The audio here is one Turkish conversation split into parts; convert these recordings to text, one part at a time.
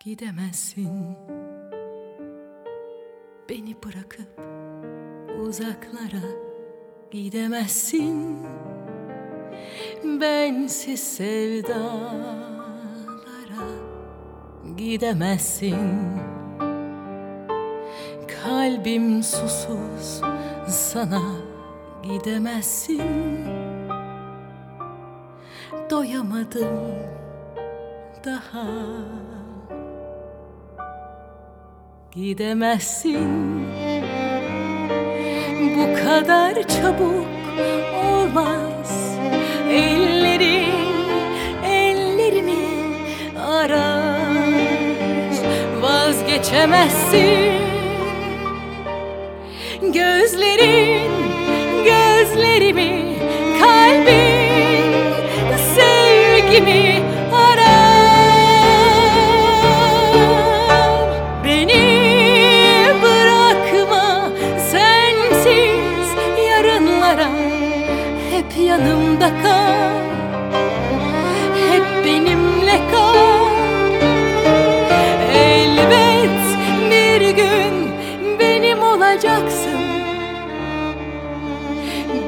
Gidemezsin. Beni bırakıp uzaklara gidemezsin. Bensiz sevdalara gidemezsin. Kalbim susuz sana gidemezsin. Doyamadım daha Gidemezsin. Bu kadar çabuk olmaz. Ellerin ellerimi arar. Vazgeçemezsin. Gözlerin gözlerimi Kalbin Hep yanımda kal. Hep benimle kal. Elbet bir gün benim olacaksın.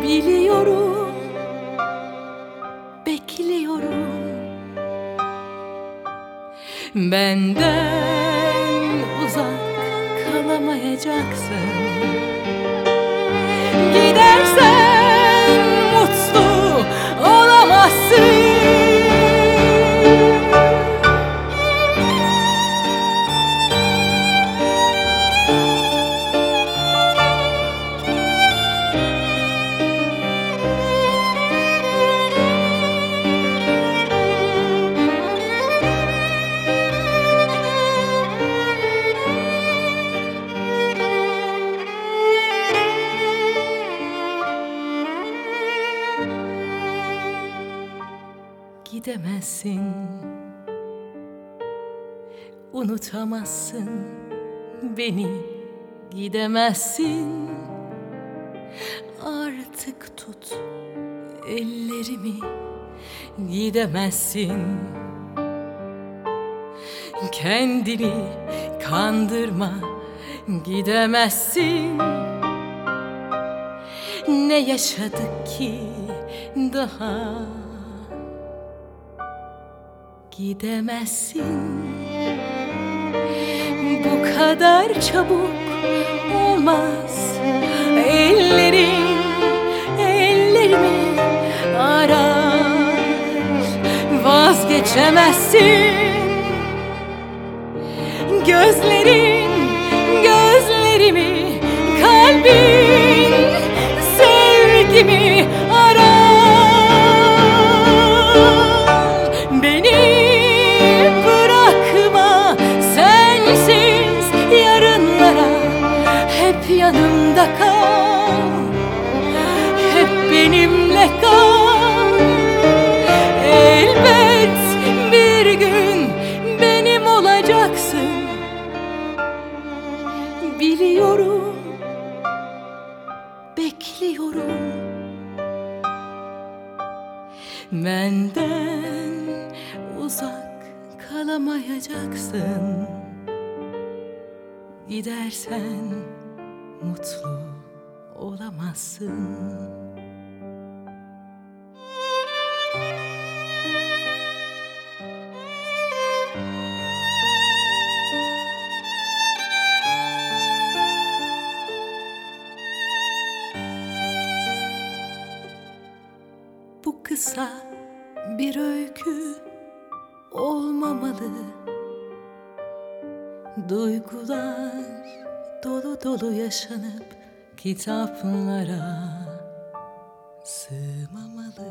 Biliyorum Bekliyorum. Benden uzak kalamayacaksın mutlu olamazsın Gidemezsin. Unutamazsın beni Gidemezsin. Artık tut ellerimi Gidemezsin. Kendini kandırma Gidemezsin. Ne yaşadık ki daha Gidemezsin. Bu kadar çabuk olmaz. Ellerin ellerimi arar. Vazgeçemezsin. Gözlerin yanımda kal. Hep benimle kal. Elbet bir gün benim olacaksın. Biliyorum Bekliyorum. Benden uzak kalamayacaksın. Gidersen mutlu olamazsın. Bu kısa bir öykü olmamalı. Duygular dolu dolu yaşanıp kitaplara sığmamalı